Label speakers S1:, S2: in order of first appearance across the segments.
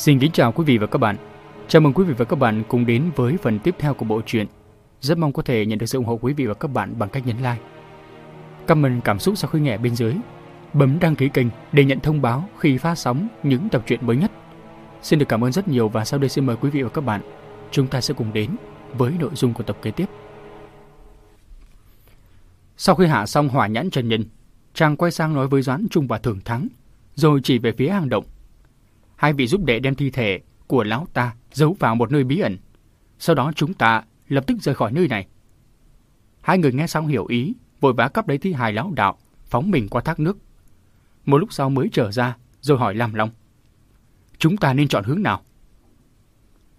S1: Xin kính chào quý vị và các bạn. Chào mừng quý vị và các bạn cùng đến với phần tiếp theo của bộ truyện. Rất mong có thể nhận được sự ủng hộ quý vị và các bạn bằng cách nhấn like. Comment cảm xúc sau khi nghe bên dưới. Bấm đăng ký kênh để nhận thông báo khi phát sóng những tập truyện mới nhất. Xin được cảm ơn rất nhiều và sau đây xin mời quý vị và các bạn chúng ta sẽ cùng đến với nội dung của tập kế tiếp. Sau khi hạ xong hỏa nhãn trần nhân, chàng quay sang nói với Doãn Trung và Thường Thắng, rồi chỉ về phía hang động hai vị giúp đệ đem thi thể của lão ta giấu vào một nơi bí ẩn. Sau đó chúng ta lập tức rời khỏi nơi này. Hai người nghe xong hiểu ý, vội vã cắp lấy thi hài lão đạo, phóng mình qua thác nước. Một lúc sau mới trở ra, rồi hỏi Lam Long. Chúng ta nên chọn hướng nào?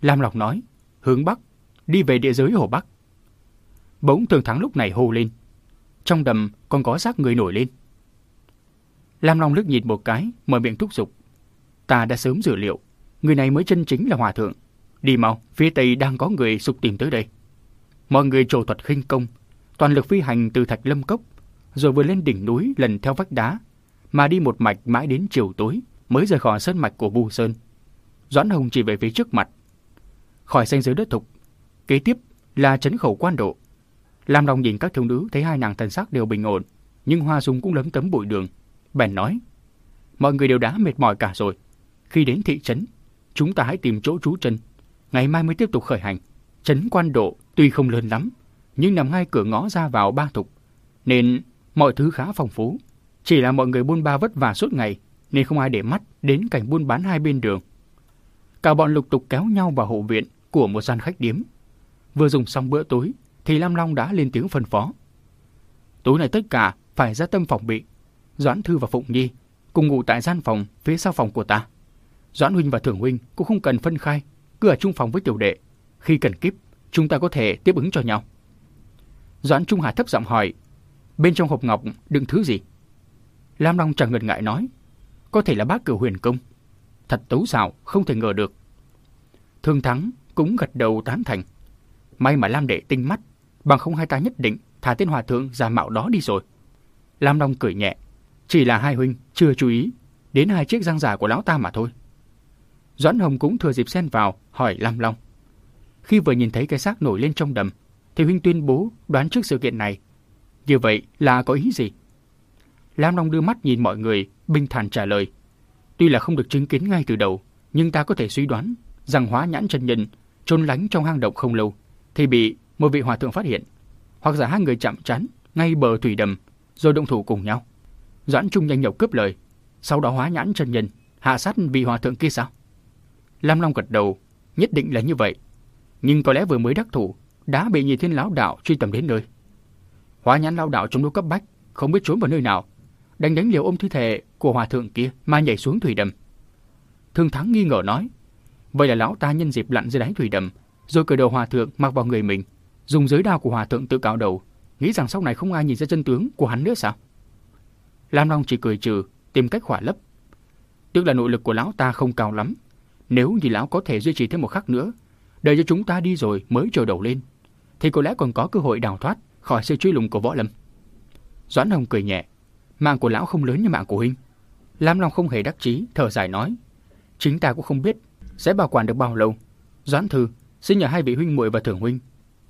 S1: Lam Long nói, hướng Bắc, đi về địa giới Hồ Bắc. Bỗng Thường Thắng lúc này hô lên. Trong đầm còn có xác người nổi lên. Lam Long lướt nhìn một cái, mở miệng thúc giục. Ta đã sớm dự liệu, người này mới chân chính là hòa thượng. Đi mau, phía tây đang có người sục tìm tới đây. Mọi người trổ thuật khinh công, toàn lực phi hành từ Thạch Lâm Cốc, rồi vừa lên đỉnh núi lần theo vách đá, mà đi một mạch mãi đến chiều tối mới rời khỏi sơn mạch của Bu Sơn. Doãn Hồng chỉ về phía trước mặt. Khỏi xanh giới đất thục, kế tiếp là trấn khẩu quan độ. Lam Long nhìn các thiếu nữ thấy hai nàng thần sắc đều bình ổn, nhưng Hoa Dung cũng lấm tấm bụi đường. Bèn nói, mọi người đều đã mệt mỏi cả rồi, khi đến thị trấn, chúng ta hãy tìm chỗ trú chân. Ngày mai mới tiếp tục khởi hành. Trấn quan độ tuy không lớn lắm, nhưng nằm ngay cửa ngõ ra vào ba thục, nên mọi thứ khá phong phú. Chỉ là mọi người buôn ba vất vả suốt ngày, nên không ai để mắt đến cảnh buôn bán hai bên đường. Cả bọn lục tục kéo nhau vào hậu viện của một gian khách điếm. Vừa dùng xong bữa tối, thì Lam Long đã lên tiếng phân phó. Tối này tất cả phải ra tâm phòng bị. Doãn Thư và Phụng Nhi cùng ngủ tại gian phòng phía sau phòng của ta. Doãn huynh và Thường huynh cũng không cần phân khai, cứ ở chung phòng với tiểu đệ. Khi cần kíp, chúng ta có thể tiếp ứng cho nhau. Doãn Trung Hà thấp giọng hỏi, bên trong hộp ngọc đựng thứ gì? Lam Long chẳng ngần ngại nói, có thể là bát cửu huyền công. Thật tấu xảo, không thể ngờ được. Thương Thắng cũng gật đầu tán thành. May mà Lam đệ tinh mắt, bằng không hai ta nhất định thả tên hòa thượng giả mạo đó đi rồi. Lam Long cười nhẹ, chỉ là hai huynh chưa chú ý đến hai chiếc răng giả của lão ta mà thôi. Doãn Hồng cũng thừa dịp xen vào, hỏi Lam Long. Khi vừa nhìn thấy cái xác nổi lên trong đầm, thì huynh tuyên bố đoán trước sự kiện này. Như vậy là có ý gì? Lam Long đưa mắt nhìn mọi người, bình thản trả lời. Tuy là không được chứng kiến ngay từ đầu, nhưng ta có thể suy đoán rằng hóa nhãn chân nhân trốn lánh trong hang động không lâu, thì bị một vị hòa thượng phát hiện, hoặc giả hai người chạm trán ngay bờ thủy đầm, rồi động thủ cùng nhau. Doãn Trung nhanh nhậu cướp lời, sau đó hóa nhãn chân nhân hạ sát vị hòa thượng kia sao? Lam Long gật đầu, nhất định là như vậy. Nhưng có lẽ vừa mới đắc thủ, đã bị nhị thiên lão đạo truy tầm đến nơi. Hóa nhãn lão đạo trong lúc cấp bách, không biết trốn vào nơi nào, đánh đánh liều ôm thi thể của hòa thượng kia mà nhảy xuống thủy đầm. Thương Thắng nghi ngờ nói, vậy là lão ta nhân dịp lặn dưới đáy thủy đầm, rồi cởi đầu hòa thượng mặc vào người mình, dùng giới đao của hòa thượng tự cạo đầu, nghĩ rằng sau này không ai nhìn ra chân tướng của hắn nữa sao? Lam Long chỉ cười trừ, tìm cách khỏa lấp. Tức là nội lực của lão ta không cao lắm, nếu như lão có thể duy trì thêm một khắc nữa, đợi cho chúng ta đi rồi mới trồi đầu lên, thì có lẽ còn có cơ hội đào thoát khỏi sự truy lùng của võ lâm. Doãn Hồng cười nhẹ, mạng của lão không lớn như mạng của huynh. Lam Long không hề đắc chí, thở dài nói, chính ta cũng không biết sẽ bảo quản được bao lâu. Doãn Thư, xin nhờ hai vị huynh muội và thưởng huynh,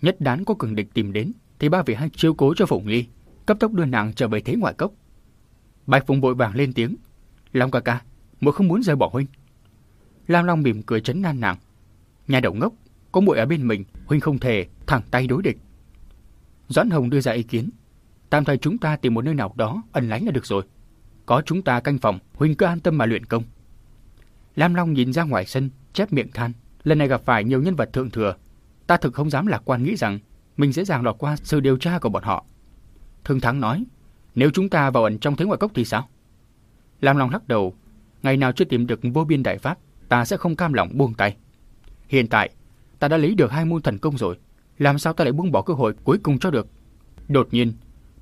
S1: nhất đán có cường địch tìm đến, thì ba vị hãy chiếu cố cho Phụng Ly, cấp tốc đưa nàng trở về thế ngoại cốc. Bạch Phụng vội vàng lên tiếng, Long ca ca, muội không muốn rời bỏ huynh. Lam Long mỉm cười chấn an nàng. Nhà đầu ngốc, có muội ở bên mình, huynh không thể thẳng tay đối địch. Doãn Hồng đưa ra ý kiến. Tạm thời chúng ta tìm một nơi nào đó ẩn lánh là được rồi. Có chúng ta canh phòng, huynh cứ an tâm mà luyện công. Lam Long nhìn ra ngoài sân, chép miệng than. Lần này gặp phải nhiều nhân vật thượng thừa. Ta thực không dám lạc quan nghĩ rằng mình dễ dàng lọt qua sự điều tra của bọn họ. Thương Thắng nói, nếu chúng ta vào ẩn trong thế ngoại cốc thì sao? Lam Long lắc đầu, ngày nào chưa tìm được vô biên đại pháp, ta sẽ không cam lòng buông tay. Hiện tại, ta đã lấy được hai môn thần công rồi, làm sao ta lại buông bỏ cơ hội cuối cùng cho được? Đột nhiên,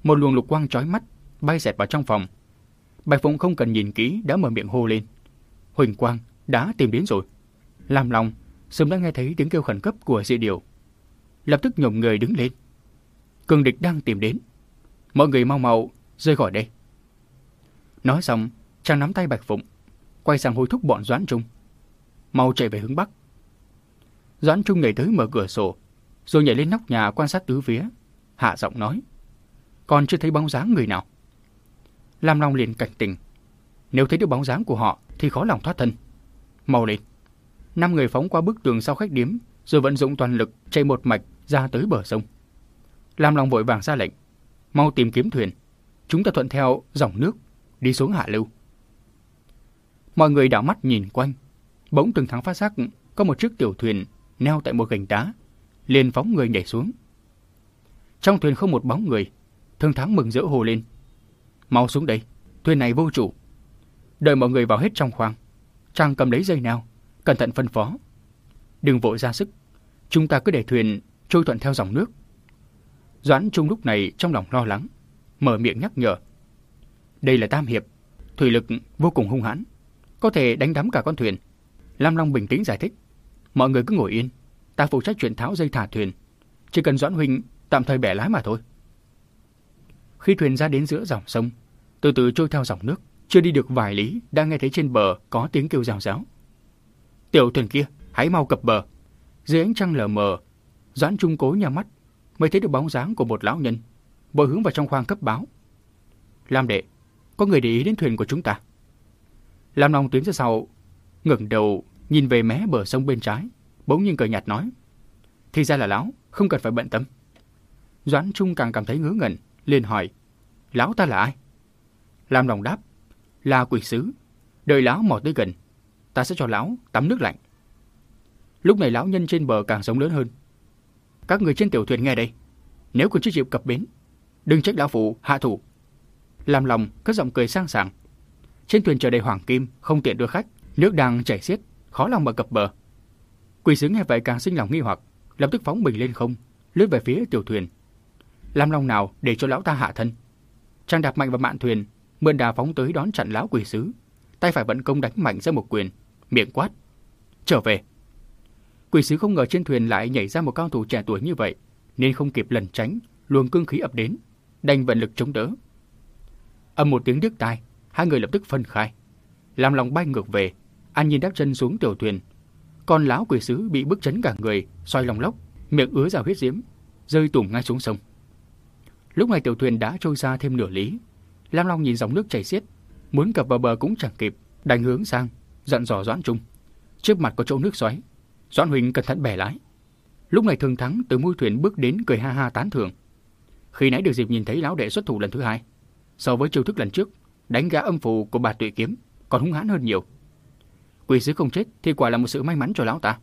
S1: một luồng lục quang chói mắt bay xẹt vào trong phòng. Bạch Phụng không cần nhìn kỹ đã mở miệng hô lên. Huỳnh Quang đã tìm đến rồi. Làm lòng, sớm đã nghe thấy tiếng kêu khẩn cấp của dị điều. Lập tức nhổm người đứng lên. Cường địch đang tìm đến. Mọi người mau mau rơi khỏi đây. Nói xong, chàng nắm tay Bạch Phụng, quay sang hối thúc bọn Doãn Trung mau chạy về hướng bắc. Doãn Trung nhảy tới mở cửa sổ, rồi nhảy lên nóc nhà quan sát tứ phía, hạ giọng nói: "Còn chưa thấy bóng dáng người nào." Lam Long liền cảnh tỉnh, nếu thấy được bóng dáng của họ thì khó lòng thoát thân. Mau lên. Năm người phóng qua bức tường sau khách điếm, rồi vận dụng toàn lực chạy một mạch ra tới bờ sông. Lam Long vội vàng ra lệnh, mau tìm kiếm thuyền. Chúng ta thuận theo dòng nước đi xuống hạ lưu. Mọi người đảo mắt nhìn quanh, bỗng từng thắng phát giác có một chiếc tiểu thuyền neo tại một gành đá, liền phóng người nhảy xuống. Trong thuyền không một bóng người, Thương Thắng mừng rỡ hồ lên. Mau xuống đây, thuyền này vô chủ. Đợi mọi người vào hết trong khoang, Trang cầm lấy dây nào, cẩn thận phân phó. Đừng vội ra sức, chúng ta cứ để thuyền trôi thuận theo dòng nước. Doãn Trung lúc này trong lòng lo lắng, mở miệng nhắc nhở. Đây là Tam Hiệp, thủy lực vô cùng hung hãn, có thể đánh đắm cả con thuyền. Lam Long bình tĩnh giải thích. Mọi người cứ ngồi yên, ta phụ trách chuyện tháo dây thả thuyền. Chỉ cần Doãn Huynh tạm thời bẻ lái mà thôi. Khi thuyền ra đến giữa dòng sông, từ từ trôi theo dòng nước, chưa đi được vài lý, đã nghe thấy trên bờ có tiếng kêu rào ráo. Tiểu thuyền kia, hãy mau cập bờ. Dưới ánh trăng lờ mờ, Doãn Trung cố nhà mắt, mới thấy được bóng dáng của một lão nhân, bồi hướng vào trong khoang cấp báo. Lam đệ, có người để ý đến thuyền của chúng ta. Lam Long tiến ra sau, ngẩng đầu nhìn về mé bờ sông bên trái, bỗng nhiên cười nhạt nói: "Thì ra là lão, không cần phải bận tâm." Doãn Trung càng cảm thấy ngớ ngẩn, liền hỏi: "Lão ta là ai?" Lam Đồng đáp: "Là quỷ sứ, đợi lão mò tới gần, ta sẽ cho lão tắm nước lạnh." Lúc này lão nhân trên bờ càng sống lớn hơn. "Các người trên tiểu thuyền nghe đây, nếu còn chưa chịu cập bến, đừng trách lão phụ hạ thủ." Lam lòng cất giọng cười sang sảng. Trên thuyền chờ đầy hoàng kim, không tiện đưa khách, nước đang chảy xiết, khó lòng mà cập bờ. Quỷ sứ nghe vậy càng sinh lòng nghi hoặc, lập tức phóng mình lên không, lướt về phía tiểu thuyền. Làm lòng nào để cho lão ta hạ thân. Trang đạp mạnh vào mạn thuyền, mượn đà phóng tới đón chặn lão quỷ sứ, tay phải vận công đánh mạnh ra một quyền, miệng quát: "Trở về!" Quỷ sứ không ngờ trên thuyền lại nhảy ra một cao thủ trẻ tuổi như vậy, nên không kịp lẩn tránh, luồng cương khí ập đến, đành vận lực chống đỡ. Âm một tiếng đứt tai, hai người lập tức phân khai. làm lòng bay ngược về, An Nhiên đáp chân xuống tiểu thuyền. Còn lão quỷ sứ bị bức chấn cả người, xoay lòng lóc, miệng ứa ra huyết diễm, rơi tủm ngay xuống sông. Lúc này tiểu thuyền đã trôi xa thêm nửa lý. Lam Long nhìn dòng nước chảy xiết, muốn cập vào bờ cũng chẳng kịp, đành hướng sang, dặn dò Doãn Trung. Trước mặt có chỗ nước xoáy, Doãn Huỳnh cẩn thận bẻ lái. Lúc này Thường Thắng từ mũi thuyền bước đến cười ha ha tán thưởng. Khi nãy được dịp nhìn thấy lão đệ xuất thủ lần thứ hai, so với chiêu thức lần trước, đánh gã âm phù của bà Tuệ Kiếm còn hung hãn hơn nhiều. Quỷ sứ không chết thì quả là một sự may mắn cho lão ta.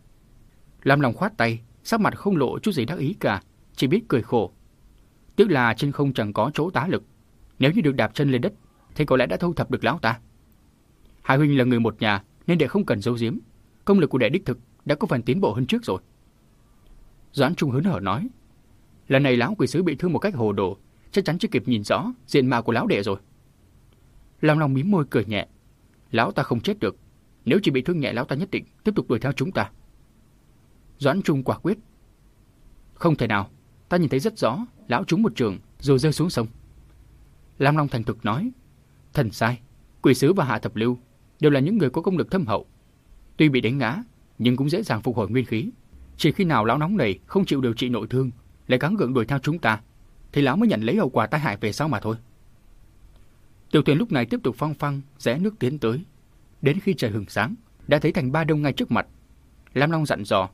S1: Lam lòng khoát tay, sắc mặt không lộ chút gì đắc ý cả, chỉ biết cười khổ. Tiếc là trên không chẳng có chỗ tá lực. Nếu như được đạp chân lên đất, thì có lẽ đã thu thập được lão ta. Hai huynh là người một nhà, nên đệ không cần giấu giếm. Công lực của đệ đích thực đã có phần tiến bộ hơn trước rồi. Doãn Trung hớn hở nói, lần này lão quỷ sứ bị thương một cách hồ đồ, chắc chắn chưa kịp nhìn rõ diện mạo của lão đệ rồi. Lam Long mím môi cười nhẹ, lão ta không chết được, nếu chỉ bị thương nhẹ lão ta nhất định tiếp tục đuổi theo chúng ta. Doãn Trung quả quyết. Không thể nào, ta nhìn thấy rất rõ, lão trúng một trường rồi rơi xuống sông. Lam Long thành thực nói, thần sai, quỷ sứ và hạ thập lưu đều là những người có công lực thâm hậu. Tuy bị đánh ngã, nhưng cũng dễ dàng phục hồi nguyên khí. Chỉ khi nào lão nóng này không chịu điều trị nội thương, lại gắng gượng đuổi theo chúng ta, thì lão mới nhận lấy hậu quả tai hại về sau mà thôi. Tiểu thuyền lúc này tiếp tục phong phăng rẽ nước tiến tới, đến khi trời hừng sáng, đã thấy thành ba đông ngay trước mặt. Lam Long dặn dò,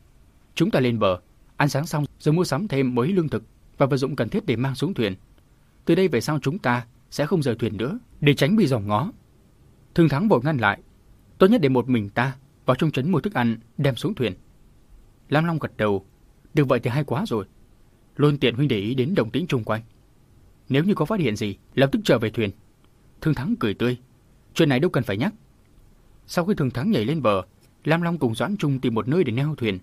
S1: chúng ta lên bờ, ăn sáng xong rồi mua sắm thêm mấy lương thực và vật dụng cần thiết để mang xuống thuyền. Từ đây về sau chúng ta sẽ không rời thuyền nữa để tránh bị dòng ngó. Thương Thắng vội ngăn lại, tốt nhất để một mình ta vào trong trấn mua thức ăn đem xuống thuyền. Lam Long gật đầu, được vậy thì hay quá rồi. Luôn tiện huynh để ý đến đồng tĩnh chung quanh. Nếu như có phát hiện gì, lập tức trở về thuyền. Thương Thắng cười tươi, chuyện này đâu cần phải nhắc. Sau khi thường Thắng nhảy lên bờ, Lam Long cùng Doãn Trung tìm một nơi để neo thuyền.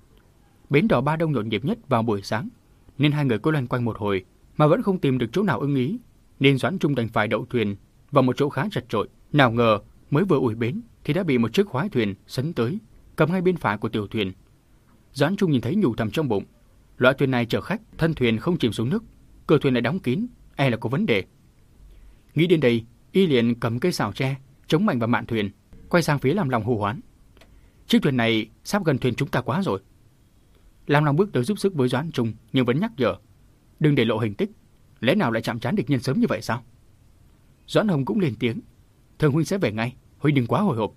S1: Bến đò Ba Đông nhộn nhịp nhất vào buổi sáng, nên hai người cứ loanh quanh một hồi mà vẫn không tìm được chỗ nào ưng ý, nên Doãn Trung đành phải đậu thuyền vào một chỗ khá chật trội. Nào ngờ mới vừa ủi bến thì đã bị một chiếc khoái thuyền sấn tới, cầm ngay bên phải của tiểu thuyền. Doãn Trung nhìn thấy nhủ thầm trong bụng, loại thuyền này chở khách, thân thuyền không chìm xuống nước, cửa thuyền lại đóng kín, e là có vấn đề. Nghĩ đến đây, y liền cầm cây xào tre chống mạnh vào mạn thuyền, quay sang phía làm lòng hù hoán. Chiếc thuyền này sắp gần thuyền chúng ta quá rồi. làm lòng bước tới giúp sức với Doãn Trung nhưng vẫn nhắc nhở. Đừng để lộ hình tích. Lẽ nào lại chạm trán địch nhân sớm như vậy sao? Doãn Hồng cũng lên tiếng. Thường huynh sẽ về ngay. Huynh đừng quá hồi hộp.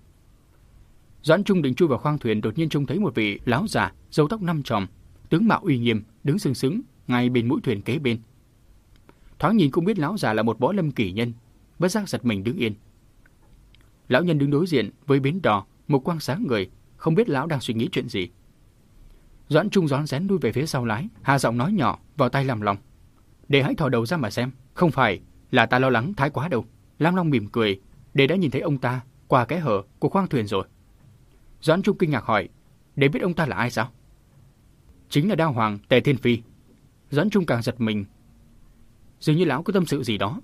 S1: Doãn Trung định chui vào khoang thuyền đột nhiên trông thấy một vị lão già, râu tóc năm tròm, tướng mạo uy nghiêm, đứng sừng sững ngay bên mũi thuyền kế bên. Thoáng nhìn cũng biết lão già là một võ lâm kỳ nhân, bất giác giật mình đứng yên. Lão nhân đứng đối diện với bến đò, một quang sáng người, không biết lão đang suy nghĩ chuyện gì. Doãn Trung rón rén lui về phía sau lái, hạ giọng nói nhỏ vào tay Lam Long. Để hãy thò đầu ra mà xem, không phải là ta lo lắng thái quá đâu. Lam Long mỉm cười, để đã nhìn thấy ông ta qua cái hở của khoang thuyền rồi. Doãn Trung kinh ngạc hỏi, để biết ông ta là ai sao? Chính là Đao Hoàng Tề Thiên Phi. Doãn Trung càng giật mình. Dường như lão có tâm sự gì đó.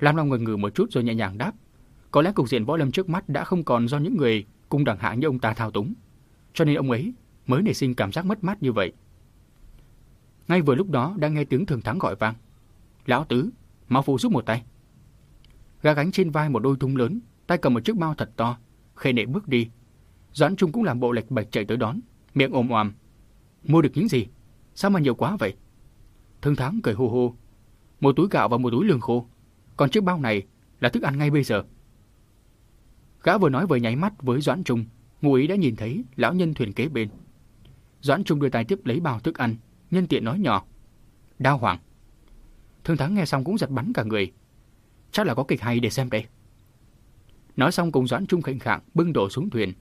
S1: Lam Long ngần ngừ một chút rồi nhẹ nhàng đáp. Có lẽ cục diện võ lâm trước mắt đã không còn do những người cung đẳng hạng như ông ta thao túng. Cho nên ông ấy mới nảy sinh cảm giác mất mát như vậy. Ngay vừa lúc đó đang nghe tiếng thường thắng gọi vang. Lão tứ, mau phụ giúp một tay. Gã gánh trên vai một đôi thúng lớn, tay cầm một chiếc bao thật to, khê nệ bước đi. Doãn Trung cũng làm bộ lệch bạch chạy tới đón, miệng ồm oàm. Mua được những gì? Sao mà nhiều quá vậy? Thương Thắng cười hô hô. Một túi gạo và một túi lương khô. Còn chiếc bao này là thức ăn ngay bây giờ. Gã vừa nói vừa nháy mắt với Doãn Trung, ngụ ý đã nhìn thấy lão nhân thuyền kế bên. Doãn Trung đưa tay tiếp lấy bao thức ăn, nhân tiện nói nhỏ. Đao Hoàng. Thương Thắng nghe xong cũng giật bắn cả người. Chắc là có kịch hay để xem đây. Nói xong cùng Doãn Trung khệnh khạng bưng đổ xuống thuyền.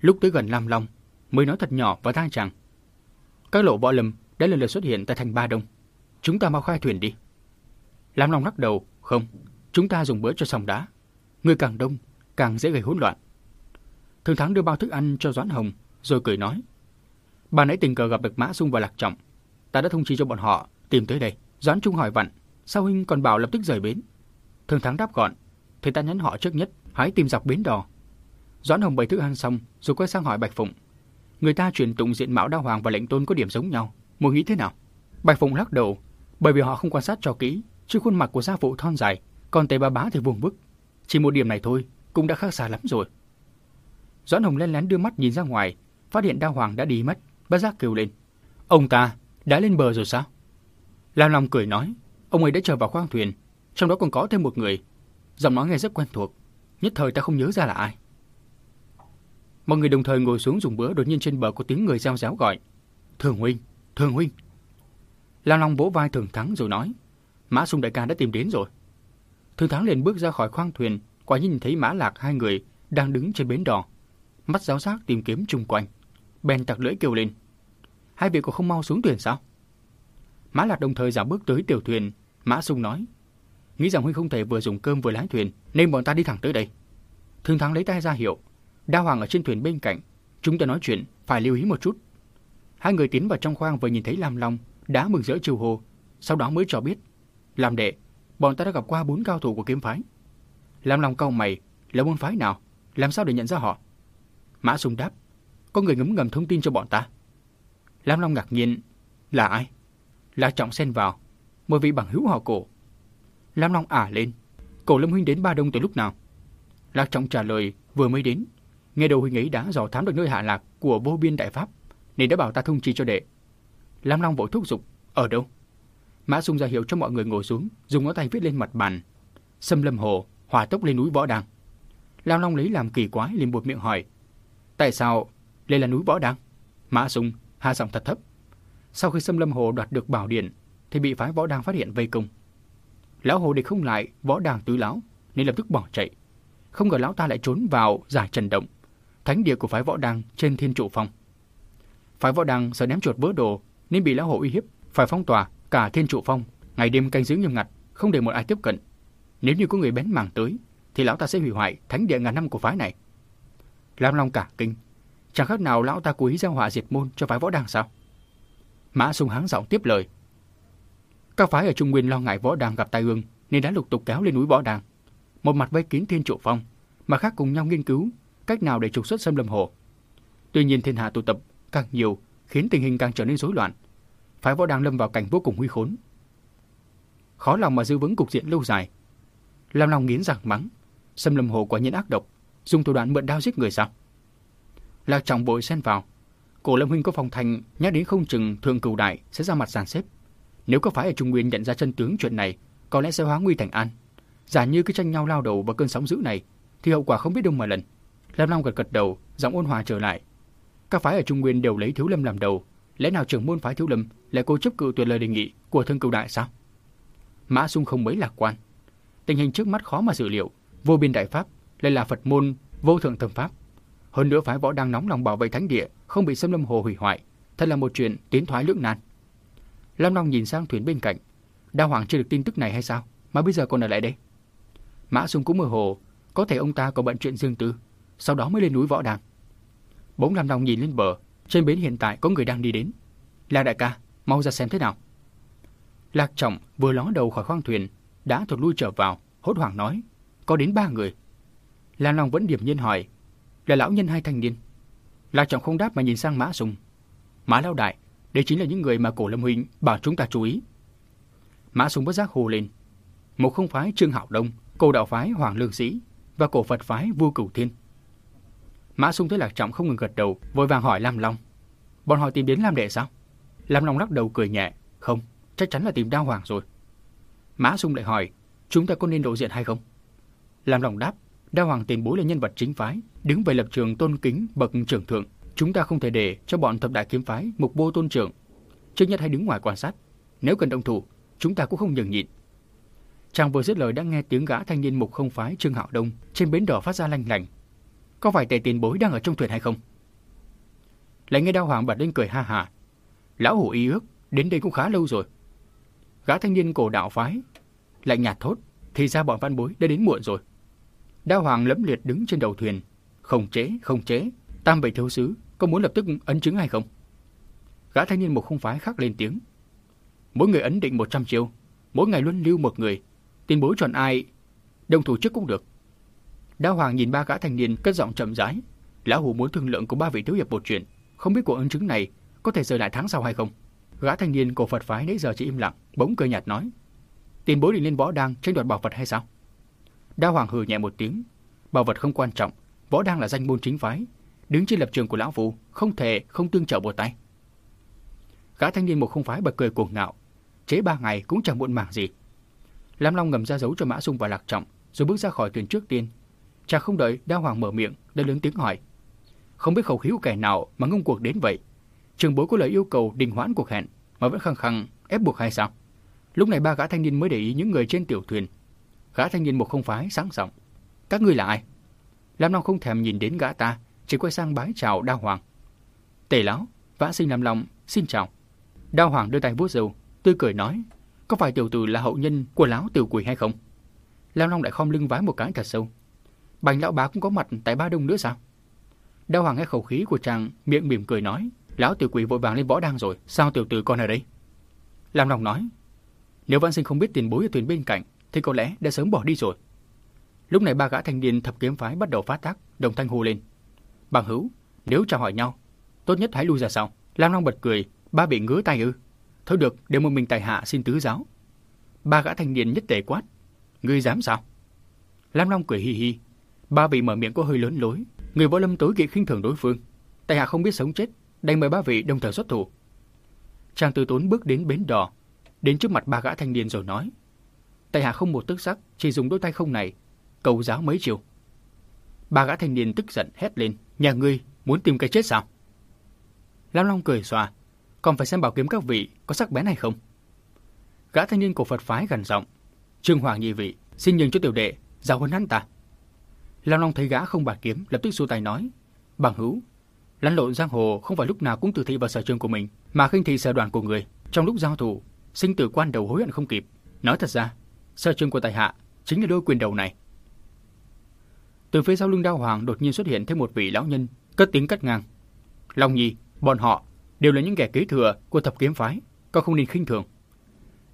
S1: Lúc tới gần Lam Long, mới nói thật nhỏ và tai chàng. Các lộ võ lâm đã lần lượt xuất hiện tại thành Ba Đông. Chúng ta mau khai thuyền đi. Lam Long lắc đầu, không, chúng ta dùng bữa cho xong đá. Người càng đông, càng dễ gây hỗn loạn. Thường Thắng đưa bao thức ăn cho Doãn Hồng, rồi cười nói. Bà nãy tình cờ gặp được Mã Sung và Lạc Trọng. Ta đã thông chi cho bọn họ tìm tới đây. Doãn Trung hỏi vặn, sao huynh còn bảo lập tức rời bến? Thường Thắng đáp gọn, thì ta nhắn họ trước nhất, hãy tìm dọc bến đò. Doãn Hồng bày thức ăn xong, rồi quay sang hỏi Bạch Phụng. Người ta truyền tụng diện mạo đao hoàng và lệnh tôn có điểm giống nhau, muội nghĩ thế nào? Bạch Phụng lắc đầu, bởi vì họ không quan sát cho kỹ, chứ khuôn mặt của gia phụ thon dài, còn tề bà bá thì vuông vức. Chỉ một điểm này thôi, cũng đã khác xa lắm rồi. Doãn Hồng lén lén đưa mắt nhìn ra ngoài, phát hiện đao hoàng đã đi mất, bất giác kêu lên. Ông ta đã lên bờ rồi sao? Lam Long cười nói, ông ấy đã trở vào khoang thuyền, trong đó còn có thêm một người. Giọng nói nghe rất quen thuộc, nhất thời ta không nhớ ra là ai. Mọi người đồng thời ngồi xuống dùng bữa đột nhiên trên bờ có tiếng người reo réo gọi. Thường huynh, thường huynh. Lam Long vỗ vai Thường Thắng rồi nói, Mã Sung đại ca đã tìm đến rồi. Thường Thắng liền bước ra khỏi khoang thuyền, quả nhìn thấy Mã Lạc hai người đang đứng trên bến đò, mắt giáo giác tìm kiếm chung quanh. Bèn tặc lưỡi kêu lên. Hai vị có không mau xuống thuyền sao? Mã Lạc đồng thời giảm bước tới tiểu thuyền. Mã Sung nói. Nghĩ rằng huynh không thể vừa dùng cơm vừa lái thuyền, nên bọn ta đi thẳng tới đây. thương Thắng lấy tay ra hiệu. Đa Hoàng ở trên thuyền bên cạnh. Chúng ta nói chuyện, phải lưu ý một chút. Hai người tiến vào trong khoang vừa nhìn thấy Lam Long, đã mừng rỡ chiều hồ. Sau đó mới cho biết. Làm đệ, bọn ta đã gặp qua bốn cao thủ của kiếm phái. Lam Long câu mày, là môn phái nào? Làm sao để nhận ra họ? Mã sùng đáp, có người ngấm ngầm thông tin cho bọn ta. Lam Long ngạc nhiên, là ai? Là Trọng xen vào, một vị bằng hữu họ cổ. Lam Long ả lên, cổ Lâm Huynh đến Ba Đông từ lúc nào? Lạc Trọng trả lời, vừa mới đến. Nghe đầu Huynh ấy đã dò thám được nơi hạ lạc của vô biên đại pháp, nên đã bảo ta thông chi cho đệ. Lam Long vội thúc giục, ở đâu? Mã sùng ra hiệu cho mọi người ngồi xuống, dùng ngón tay viết lên mặt bàn. Sâm Lâm Hồ, hỏa tốc lên núi Võ Đăng. Lao Long lấy làm kỳ quái liền buột miệng hỏi, tại sao Đây là núi Võ Đăng? Mã Sung hạ giọng thật thấp. Sau khi xâm Lâm Hồ đoạt được bảo điện, thì bị phái Võ Đăng phát hiện vây công. Lão Hồ địch không lại Võ Đăng tứ lão, nên lập tức bỏ chạy. Không ngờ lão ta lại trốn vào giải trần động, thánh địa của phái Võ Đăng trên Thiên Trụ Phong. Phái Võ Đăng sợ ném chuột vỡ đồ nên bị lão Hồ uy hiếp, phải phong tỏa cả Thiên Trụ Phong, ngày đêm canh giữ nghiêm ngặt, không để một ai tiếp cận. Nếu như có người bén mảng tới, thì lão ta sẽ hủy hoại thánh địa ngàn năm của phái này. Lam Long cả kinh, chẳng khác nào lão ta cố ý gieo họa diệt môn cho phái võ đăng sao? Mã Sung háng giọng tiếp lời. Các phái ở Trung Nguyên lo ngại võ đăng gặp tai ương nên đã lục tục kéo lên núi võ đăng. Một mặt vây kín thiên trụ phong, mà khác cùng nhau nghiên cứu cách nào để trục xuất xâm lâm hồ. Tuy nhiên thiên hạ tụ tập càng nhiều khiến tình hình càng trở nên rối loạn. Phái võ đăng lâm vào cảnh vô cùng nguy khốn. Khó lòng mà giữ vững cục diện lâu dài. Lam Long nghiến răng mắng, xâm lâm hồ quả nhiên ác độc, dùng thủ đoạn mượn đao giết người sao? Lạc Trọng bội xen vào. Cổ Lâm huynh có phong thành nhắc đến không chừng thượng cửu đại sẽ ra mặt giàn xếp. Nếu có phải ở Trung Nguyên nhận ra chân tướng chuyện này, có lẽ sẽ hóa nguy thành an. Giả như cứ tranh nhau lao đầu vào cơn sóng dữ này, thì hậu quả không biết đâu mà lần. Lam Long gật gật đầu, giọng ôn hòa trở lại. Các phái ở Trung Nguyên đều lấy Thiếu Lâm làm đầu, lẽ nào trưởng môn phái Thiếu Lâm lại cố chấp cự tuyệt lời đề nghị của thân cửu đại sao? Mã Sung không mấy lạc quan. Tình hình trước mắt khó mà dự liệu, vô biên đại pháp lại là Phật môn vô thượng tâm pháp. Hơn nữa phái võ đang nóng lòng bảo vệ thánh địa, không bị xâm lâm hồ hủy hoại, thật là một chuyện tiến thoái lưỡng nan. Lam Long nhìn sang thuyền bên cạnh, đa Hoàng chưa được tin tức này hay sao, mà bây giờ còn ở lại đây? Mã Sung cũng mơ hồ, có thể ông ta có bận chuyện riêng tư, sau đó mới lên núi võ đàng. Bỗng Lam Long nhìn lên bờ, trên bến hiện tại có người đang đi đến. Là đại ca, mau ra xem thế nào. Lạc Trọng vừa ló đầu khỏi khoang thuyền, đã thụt lui trở vào, hốt hoảng nói, có đến ba người. Lam Long vẫn điềm nhiên hỏi, là lão nhân hay thanh niên? Lạc Trọng không đáp mà nhìn sang Mã Sùng. Mã Lao Đại, đây chính là những người mà cổ Lâm Huynh bảo chúng ta chú ý. Mã Sùng bất giác hồ lên. Một không phái Trương hảo Đông, cổ đạo phái Hoàng Lương Sĩ và cổ Phật phái Vua Cửu Thiên. Mã Sùng thấy Lạc Trọng không ngừng gật đầu, vội vàng hỏi Lam Long. Bọn họ tìm đến Lam Đệ sao? Lam Long lắc đầu cười nhẹ. Không, chắc chắn là tìm Đao Hoàng rồi. Mã Dung lại hỏi, chúng ta có nên lộ diện hay không? Làm lòng đáp, Đao Hoàng tiền bối là nhân vật chính phái, đứng về lập trường tôn kính bậc trưởng thượng. Chúng ta không thể để cho bọn thập đại kiếm phái mục vô tôn trưởng. Trước nhất hãy đứng ngoài quan sát. Nếu cần động thủ, chúng ta cũng không nhường nhịn. Chàng vừa dứt lời đã nghe tiếng gã thanh niên mục không phái Trương Hạo Đông trên bến đỏ phát ra lanh lảnh. Có phải tề tiền bối đang ở trong thuyền hay không? Lại nghe đao hoàng bật lên cười ha hà. Lão hủ y ước, đến đây cũng khá lâu rồi. Gã thanh niên cổ đạo phái, lại nhạt thốt, thì ra bọn văn bối đã đến muộn rồi. Đao hoàng lẫm liệt đứng trên đầu thuyền, không chế, không chế, tam bảy thiếu sứ, có muốn lập tức ấn chứng hay không? Gã thanh niên một không phái khác lên tiếng. Mỗi người ấn định 100 triệu, mỗi ngày luân lưu một người, tin bối chọn ai, đồng thủ chức cũng được. Đao Hoàng nhìn ba gã thanh niên cất giọng chậm rãi, lão hủ muốn thương lượng của ba vị thiếu hiệp một chuyện, không biết cuộc ấn chứng này có thể rời lại tháng sau hay không. Gã thanh niên cổ Phật phái nãy giờ chỉ im lặng, bỗng cười nhạt nói: "Tiền bối định lên võ đang tranh đoạt bảo vật hay sao?" Đao Hoàng hừ nhẹ một tiếng, bảo vật không quan trọng, võ đang là danh môn chính phái, đứng trên lập trường của lão phu, không thể không tương trợ một tay. Gã thanh niên một không phái bật cười cuồng ngạo, chế ba ngày cũng chẳng muộn màng gì. Lam Long ngầm ra dấu cho Mã Dung và Lạc Trọng, rồi bước ra khỏi thuyền trước tiên. Chàng không đợi Đao Hoàng mở miệng, đã lớn tiếng hỏi: "Không biết khẩu khí của kẻ nào mà ngông cuộc đến vậy? Trường bối có lời yêu cầu đình hoãn cuộc hẹn mà vẫn khăng khăng ép buộc hay sao?" Lúc này ba gã thanh niên mới để ý những người trên tiểu thuyền. Gã thanh niên một không phái sáng giọng: "Các ngươi là ai?" Lam Long không thèm nhìn đến gã ta, chỉ quay sang bái chào Đao Hoàng. Tề lão, vã sinh Lam Long, xin chào. Đao Hoàng đưa tay vuốt râu, tươi cười nói, có phải tiểu tử là hậu nhân của lão tiểu quỷ hay không? Lam Long lại khom lưng vái một cái thật sâu. Bành lão bá cũng có mặt tại ba đông nữa sao? Đao Hoàng nghe khẩu khí của chàng, miệng mỉm cười nói, lão tiểu quỷ vội vàng lên võ đang rồi, sao tiểu tử còn ở đây? Lam Long nói, nếu văn sinh không biết tiền bối ở thuyền bên cạnh, thì có lẽ đã sớm bỏ đi rồi. Lúc này ba gã thanh niên thập kiếm phái bắt đầu phát tác, đồng thanh hô lên. Bằng hữu, nếu chào hỏi nhau, tốt nhất hãy lui ra sau. Lam Long bật cười, ba bị ngứa tay ư. Thôi được, để một mình tài hạ xin tứ giáo. Ba gã thanh niên nhất tề quát. Ngươi dám sao? Lam Long cười hi hi. Ba bị mở miệng có hơi lớn lối. Người võ lâm tối kỵ khinh thường đối phương. Tài hạ không biết sống chết, đành mời ba vị đồng thời xuất thủ. Chàng Tư Tốn bước đến bến đò, đến trước mặt ba gã thanh niên rồi nói. Tại hạ không một tức sắc, chỉ dùng đôi tay không này, cầu giáo mấy chiều. Ba gã thanh niên tức giận hét lên, nhà ngươi muốn tìm cái chết sao? Lam Long cười xòa, còn phải xem bảo kiếm các vị có sắc bén hay không. Gã thanh niên của Phật phái gần giọng, Trương Hoàng nhị vị, xin nhường cho tiểu đệ, giáo huấn hắn ta. Lam Long thấy gã không bạc kiếm, lập tức xua tay nói, bằng hữu, lăn lộn giang hồ không phải lúc nào cũng tự thị vào sở trường của mình, mà khinh thị sở đoàn của người. Trong lúc giao thủ, sinh tử quan đầu hối hận không kịp. Nói thật ra, sở trường của tài hạ chính là đôi quyền đầu này. Từ phía sau lưng Đao Hoàng đột nhiên xuất hiện thêm một vị lão nhân, cất tiếng cắt ngang. Long Nhi, bọn họ đều là những kẻ kế thừa của thập kiếm phái, con không nên khinh thường.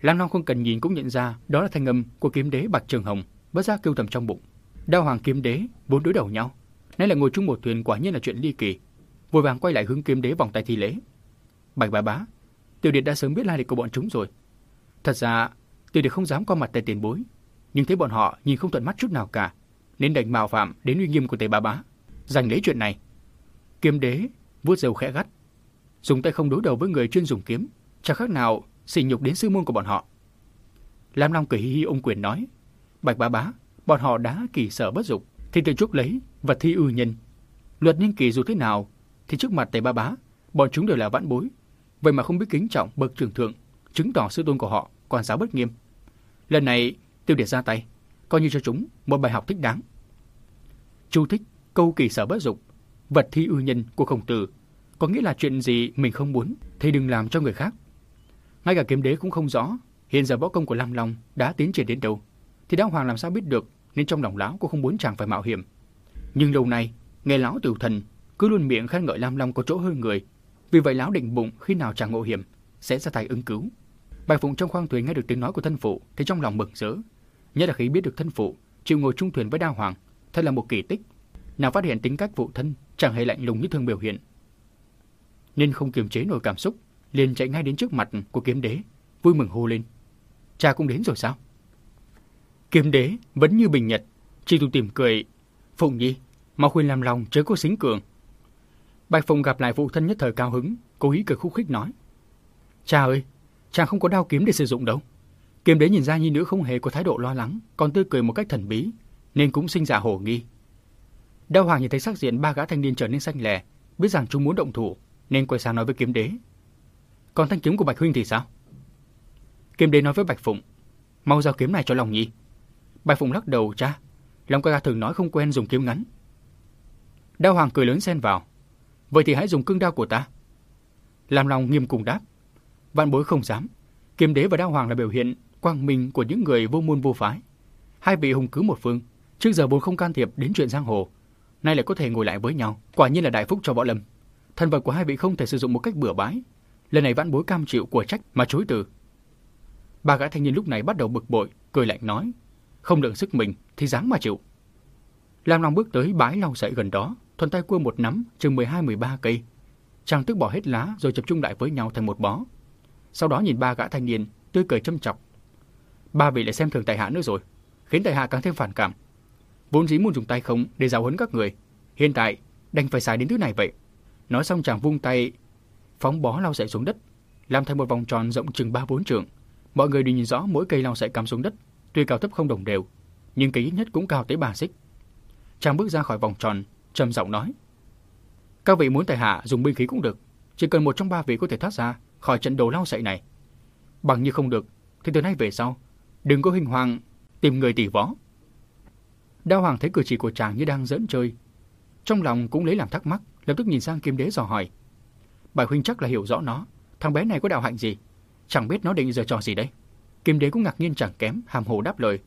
S1: Lam Long không cần nhìn cũng nhận ra đó là thanh âm của kiếm đế Bạch Trường Hồng, bất giác kêu thầm trong bụng. Đao Hoàng kiếm đế vốn đối đầu nhau, nay là ngồi chung một thuyền quả nhiên là chuyện ly kỳ. Vội vàng quay lại hướng kiếm đế vòng tay thi lễ. Bạch bà bá, Tiểu Điệt đã sớm biết lai lịch của bọn chúng rồi. Thật ra, Tiểu Điệt không dám qua mặt tại tiền bối, nhưng thấy bọn họ nhìn không thuận mắt chút nào cả, nên đành mạo phạm đến uy nghiêm của Tề bà Bá, giành lấy chuyện này. Kiếm đế vuốt râu khẽ gắt, dùng tay không đối đầu với người chuyên dùng kiếm, chẳng khác nào sỉ nhục đến sư môn của bọn họ. Lam Long cười hi hi ôm quyền nói, Bạch bà bá, bọn họ đã kỳ sở bất dục, thì tự chuốc lấy vật thi ư nhân. Luật nhân kỳ dù thế nào, thì trước mặt tề ba bá, bọn chúng đều là vãn bối, vậy mà không biết kính trọng bậc trưởng thượng, chứng tỏ sư tôn của họ còn giáo bất nghiêm. Lần này tiêu điệt ra tay, coi như cho chúng một bài học thích đáng. Chú thích câu kỳ sở bất dục, vật thi ư nhân của khổng tử, có nghĩa là chuyện gì mình không muốn thì đừng làm cho người khác. Ngay cả kiếm đế cũng không rõ hiện giờ võ công của Lam Long đã tiến triển đến đâu, thì Đao Hoàng làm sao biết được nên trong lòng lão cũng không muốn chàng phải mạo hiểm. Nhưng lâu nay, nghe lão tiểu thần cứ luôn miệng khen ngợi Lam Long có chỗ hơn người, vì vậy lão định bụng khi nào chàng ngộ hiểm sẽ ra tay ứng cứu. bạch Phụng trong khoang thuyền nghe được tiếng nói của thân phụ thì trong lòng mừng rỡ, nhất là khi biết được thân phụ chịu ngồi chung thuyền với Đao Hoàng, thật là một kỳ tích. nào phát hiện tính cách phụ thân chẳng hề lạnh lùng như thường biểu hiện, nên không kiềm chế nổi cảm xúc, liền chạy ngay đến trước mặt của kiếm đế, vui mừng hô lên. Cha cũng đến rồi sao? Kiếm đế vẫn như bình nhật, chỉ tụ tìm cười. Phụng nhi, mau khuyên làm lòng chớ có xính cường. Bạch Phụng gặp lại phụ thân nhất thời cao hứng, cố ý cười khúc khích nói. Cha ơi, cha không có đao kiếm để sử dụng đâu. Kiếm đế nhìn ra nhi nữ không hề có thái độ lo lắng, còn tươi cười một cách thần bí, nên cũng sinh ra hồ nghi. Đao Hoàng nhìn thấy sắc diện ba gã thanh niên trở nên xanh lè, biết rằng chúng muốn động thủ, nên quay sang nói với kiếm đế. Còn thanh kiếm của Bạch Huynh thì sao? Kiếm đế nói với Bạch Phụng, mau giao kiếm này cho lòng nhi. Bạch Phụng lắc đầu cha, lòng ca thường nói không quen dùng kiếm ngắn. Đao Hoàng cười lớn xen vào, vậy thì hãy dùng cương đao của ta. Làm lòng nghiêm cùng đáp, vạn bối không dám. Kiếm đế và Đao Hoàng là biểu hiện quang minh của những người vô môn vô phái. Hai vị hùng cứ một phương, trước giờ vốn không can thiệp đến chuyện giang hồ, nay lại có thể ngồi lại với nhau, quả nhiên là đại phúc cho võ lâm. Thân vật của hai vị không thể sử dụng một cách bừa bãi. Lần này vãn bối cam chịu của trách mà chối từ. Ba gã thanh niên lúc này bắt đầu bực bội, cười lạnh nói, không được sức mình thì dáng mà chịu. Lam Long bước tới bái lau sậy gần đó, thuần tay cua một nắm chừng 12-13 cây. Chàng tức bỏ hết lá rồi tập trung lại với nhau thành một bó. Sau đó nhìn ba gã thanh niên, tươi cười châm chọc. Ba vị lại xem thường tài hạ nữa rồi, khiến tài hạ càng thêm phản cảm. Vốn dĩ muốn dùng tay không để giáo huấn các người, hiện tại đành phải xài đến thứ này vậy. Nói xong chàng vung tay, phóng bó lau sậy xuống đất, làm thành một vòng tròn rộng chừng ba bốn trượng. Mọi người đều nhìn rõ mỗi cây lau sậy cắm xuống đất, tuy cao thấp không đồng đều, nhưng cây ít nhất cũng cao tới ba xích. Chàng bước ra khỏi vòng tròn, trầm giọng nói: "Các vị muốn tài hạ dùng binh khí cũng được, chỉ cần một trong ba vị có thể thoát ra khỏi trận đồ lao sậy này. Bằng như không được, thì từ nay về sau, đừng có hình hoàng tìm người tỷ võ." Đao Hoàng thấy cử chỉ của chàng như đang giỡn chơi, trong lòng cũng lấy làm thắc mắc, lập tức nhìn sang Kim Đế dò hỏi. Bài huynh chắc là hiểu rõ nó, thằng bé này có đạo hạnh gì, chẳng biết nó định giờ trò gì đấy. Kim Đế cũng ngạc nhiên chẳng kém, hàm hồ đáp lời.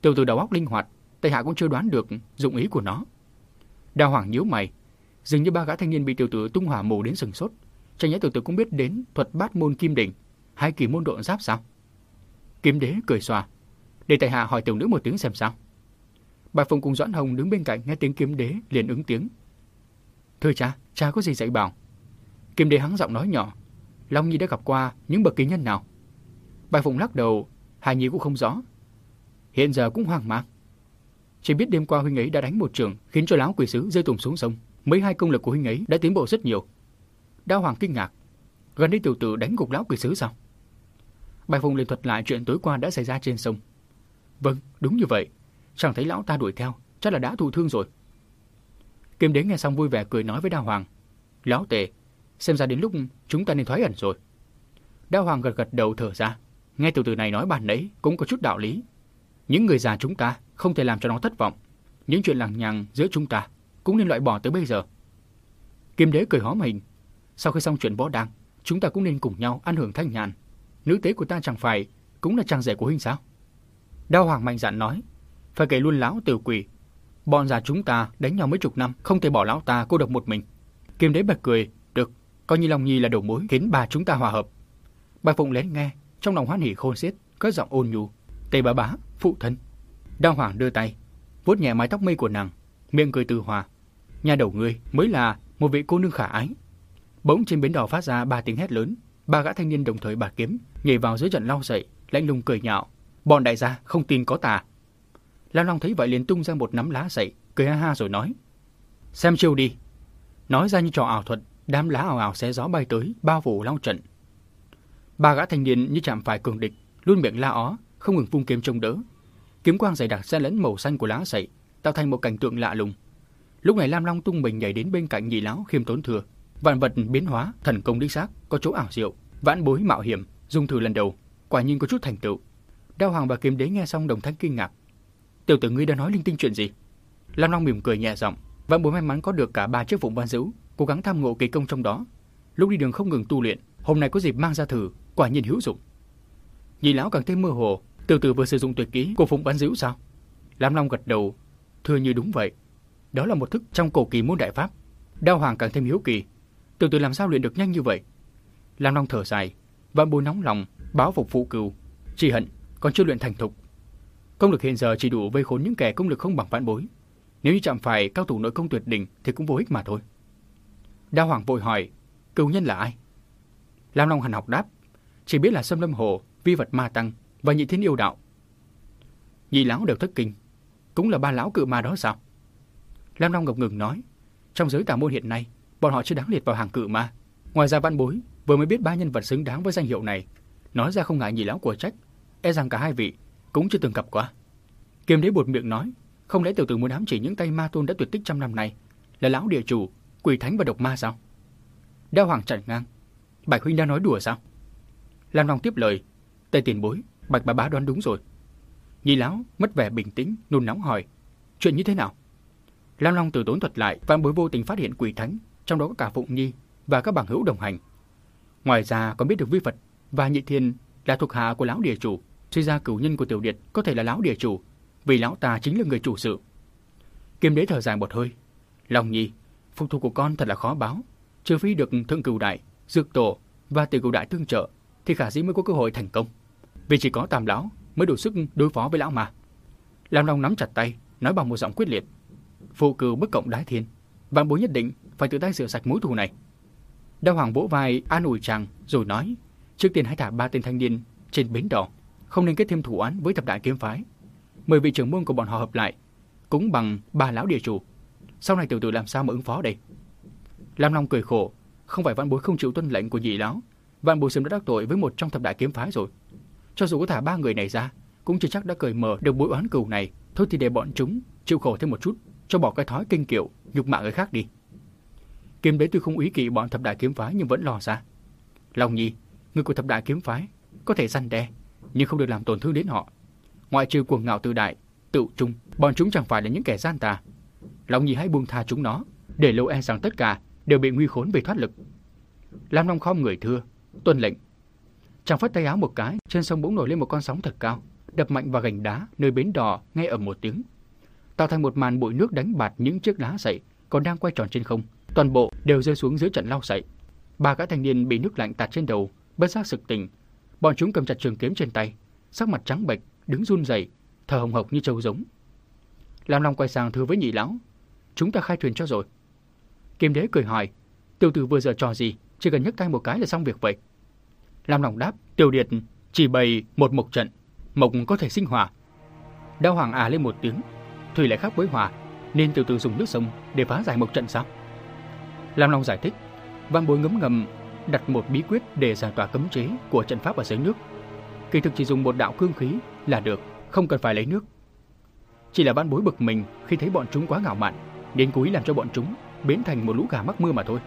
S1: Từ từ đầu óc linh hoạt, Tây Hạ cũng chưa đoán được dụng ý của nó. Đao Hoàng nhíu mày, dường như ba gã thanh niên bị tiểu tử tung hỏa mù đến sừng sốt, chẳng nhẽ tiểu tử cũng biết đến thuật bát môn kim đỉnh, hai kỳ môn độ giáp sao? Kim Đế cười xòa, để tại Hạ hỏi tiểu nữ một tiếng xem sao. Bà Phùng cùng Doãn Hồng đứng bên cạnh nghe tiếng Kim Đế liền ứng tiếng. Thưa cha, cha có gì dạy bảo? Kim Đế hắng giọng nói nhỏ. Long Nhi đã gặp qua những bậc kỳ nhân nào? Bạch Phụng lắc đầu, hai Nhi cũng không rõ. Hiện giờ cũng hoang mang. Chỉ biết đêm qua huynh ấy đã đánh một trường khiến cho lão quỷ sứ rơi tùng xuống sông. Mấy hai công lực của huynh ấy đã tiến bộ rất nhiều. Đao Hoàng kinh ngạc. Gần đây tiểu tử đánh gục lão quỷ sứ sao? Bài Phụng liền thuật lại chuyện tối qua đã xảy ra trên sông. Vâng, đúng như vậy. Chẳng thấy lão ta đuổi theo, chắc là đã thụ thương rồi. Kim Đế nghe xong vui vẻ cười nói với Đao Hoàng. Lão tề, xem ra đến lúc chúng ta nên thoái ẩn rồi. Đao Hoàng gật gật đầu thở ra. Nghe tiểu tử này nói bản nấy cũng có chút đạo lý. Những người già chúng ta không thể làm cho nó thất vọng. Những chuyện lằng nhằng giữa chúng ta cũng nên loại bỏ tới bây giờ. Kim Đế cười hóm hình. Sau khi xong chuyện võ đăng, chúng ta cũng nên cùng nhau ăn hưởng thanh nhàn. Nữ tế của ta chẳng phải cũng là chàng rể của huynh sao? Đao Hoàng mạnh dạn nói, phải kể luôn lão tử quỷ Bọn già chúng ta đánh nhau mấy chục năm, không thể bỏ lão ta cô độc một mình. Kim đế bật cười, được, coi như Long Nhi là đầu mối khiến bà chúng ta hòa hợp. Bà Phụng lén nghe, trong lòng hoan hỉ khôn xiết, có giọng ôn nhu, tề bà bá, phụ thân. Đao Hoàng đưa tay, vuốt nhẹ mái tóc mây của nàng, miệng cười từ hòa. Nhà đầu ngươi mới là một vị cô nương khả ái. Bỗng trên bến đò phát ra ba tiếng hét lớn, ba gã thanh niên đồng thời bạt kiếm, nhảy vào dưới trận lao dậy, lạnh lùng cười nhạo. Bọn đại gia không tin có tà, Lam Long thấy vậy liền tung ra một nắm lá sậy, cười ha ha rồi nói. Xem chiêu đi. Nói ra như trò ảo thuật, đám lá ảo ảo xé gió bay tới, bao phủ lao trận. Ba gã thanh niên như chạm phải cường địch, luôn miệng la ó, không ngừng vung kiếm chống đỡ. Kiếm quang dày đặc xen lẫn màu xanh của lá sậy, tạo thành một cảnh tượng lạ lùng. Lúc này Lam Long tung mình nhảy đến bên cạnh nhị lão khiêm tốn thừa, vạn vật biến hóa, thần công đích xác, có chỗ ảo diệu, vãn bối mạo hiểm, dùng thử lần đầu, quả nhiên có chút thành tựu. Đao Hoàng và Kiếm Đế nghe xong đồng thanh kinh ngạc. Tiểu tử ngươi đã nói linh tinh chuyện gì? Lam Long mỉm cười nhẹ giọng, vãn bối may mắn có được cả ba chiếc vụng văn dữ, cố gắng tham ngộ kỳ công trong đó. Lúc đi đường không ngừng tu luyện, hôm nay có dịp mang ra thử, quả nhiên hữu dụng. Nhị lão càng thêm mơ hồ, từ từ vừa sử dụng tuyệt kỹ của phụng bán diễu sao? Lam Long gật đầu, thưa như đúng vậy. Đó là một thức trong cổ kỳ môn đại pháp. Đao Hoàng càng thêm hiếu kỳ, từ từ làm sao luyện được nhanh như vậy? Lam Long thở dài, vãn bối nóng lòng báo phục phụ cừu, chỉ hận còn chưa luyện thành thục. Công lực hiện giờ chỉ đủ vây khốn những kẻ công lực không bằng vạn bối. Nếu như chạm phải cao thủ nội công tuyệt đỉnh thì cũng vô ích mà thôi. Đao Hoàng vội hỏi, cừu nhân là ai? Lam Long hằn học đáp, chỉ biết là Sâm Lâm Hồ, Vi vật ma tăng và Nhị Thiên yêu đạo. Nhị lão đều thất kinh, cũng là ba lão cự ma đó sao? Lam Long ngập ngừng nói, trong giới tà môn hiện nay, bọn họ chưa đáng liệt vào hàng cự ma. Ngoài ra văn bối vừa mới biết ba nhân vật xứng đáng với danh hiệu này, nói ra không ngại nhị lão của trách, e rằng cả hai vị cũng chưa từng gặp qua. Kiềm đế buột miệng nói, không lẽ tiểu tử muốn ám chỉ những tay ma tôn đã tuyệt tích trăm năm này là lão địa chủ, quỷ thánh và độc ma sao? Đao Hoàng chặn ngang, Bạch huynh đang nói đùa sao? Lam Long tiếp lời, Tây tiền bối, Bạch bà bá đoán đúng rồi. Nhị lão mất vẻ bình tĩnh, nôn nóng hỏi, chuyện như thế nào? Lam Long từ tốn thuật lại, và bối vô tình phát hiện quỷ thánh, trong đó có cả Phụng Nhi và các bằng hữu đồng hành. Ngoài ra còn biết được vi Phật và Nhị Thiên là thuộc hạ của lão địa chủ, suy ra cửu nhân của tiểu điệt có thể là lão địa chủ, vì lão ta chính là người chủ sự. Kim đế thở dài một hơi, Long Nhi, phục thù của con thật là khó báo, trừ phi được thượng cửu đại, dược tổ và tiểu cửu đại tương trợ thì khả dĩ mới có cơ hội thành công. Vì chỉ có tam lão mới đủ sức đối phó với lão mà. Lam Long nắm chặt tay, nói bằng một giọng quyết liệt. Phụ cừu bất cộng đái thiên, vạn bối nhất định phải tự tay rửa sạch mối thù này. Đao Hoàng vỗ vai an ủi chàng rồi nói, trước tiên hãy thả ba tên thanh niên trên bến đỏ, không nên kết thêm thủ án với thập đại kiếm phái. Mời vị trưởng môn của bọn họ hợp lại, cũng bằng ba lão địa chủ. Sau này tiểu tử làm sao mà ứng phó đây? Lam Long cười khổ, không phải vạn bối không chịu tuân lệnh của nhị lão, vạn bối sớm đã đắc tội với một trong thập đại kiếm phái rồi. Cho dù có thả ba người này ra, cũng chưa chắc đã cởi mở được mối oán cừu này. Thôi thì để bọn chúng chịu khổ thêm một chút, cho bỏ cái thói kinh kiệu, nhục mạ người khác đi. Kiếm đế tuy không ý kỵ bọn thập đại kiếm phái nhưng vẫn lo ra. Long Nhi, người của thập đại kiếm phái có thể săn đe, nhưng không được làm tổn thương đến họ. Ngoại trừ cuồng ngạo tự đại, tự trung, bọn chúng chẳng phải là những kẻ gian tà. Long Nhi hãy buông tha chúng nó, để lâu e rằng tất cả đều bị nguy khốn về thoát lực. Lam Long khom người thưa, tuân lệnh. Chàng phất tay áo một cái, trên sông bỗng nổi lên một con sóng thật cao, đập mạnh vào gành đá nơi bến đò nghe ầm một tiếng, tạo thành một màn bụi nước đánh bạt những chiếc lá sậy còn đang quay tròn trên không toàn bộ đều rơi xuống dưới trận lao sậy. Ba gã thanh niên bị nước lạnh tạt trên đầu, bất giác sực tỉnh. Bọn chúng cầm chặt trường kiếm trên tay, sắc mặt trắng bệch, đứng run rẩy, thở hồng hộc như trâu giống. Lam Long quay sang thưa với nhị lão, chúng ta khai thuyền cho rồi. Kim đế cười hỏi, tiểu tử vừa giờ trò gì, chỉ cần nhấc tay một cái là xong việc vậy. Lam Long đáp, tiểu điệt chỉ bày một mộc trận, mộc có thể sinh hỏa. Đao Hoàng à lên một tiếng, thủy lại khác với hỏa, nên từ từ dùng nước sông để phá giải mộc trận sao? Lam Long giải thích, Văn Bối ngấm ngầm đặt một bí quyết để giải tỏa cấm chế của trận pháp ở dưới nước. Kỳ thực chỉ dùng một đạo cương khí là được, không cần phải lấy nước. Chỉ là Văn Bối bực mình khi thấy bọn chúng quá ngạo mạn, nên cúi làm cho bọn chúng biến thành một lũ gà mắc mưa mà thôi.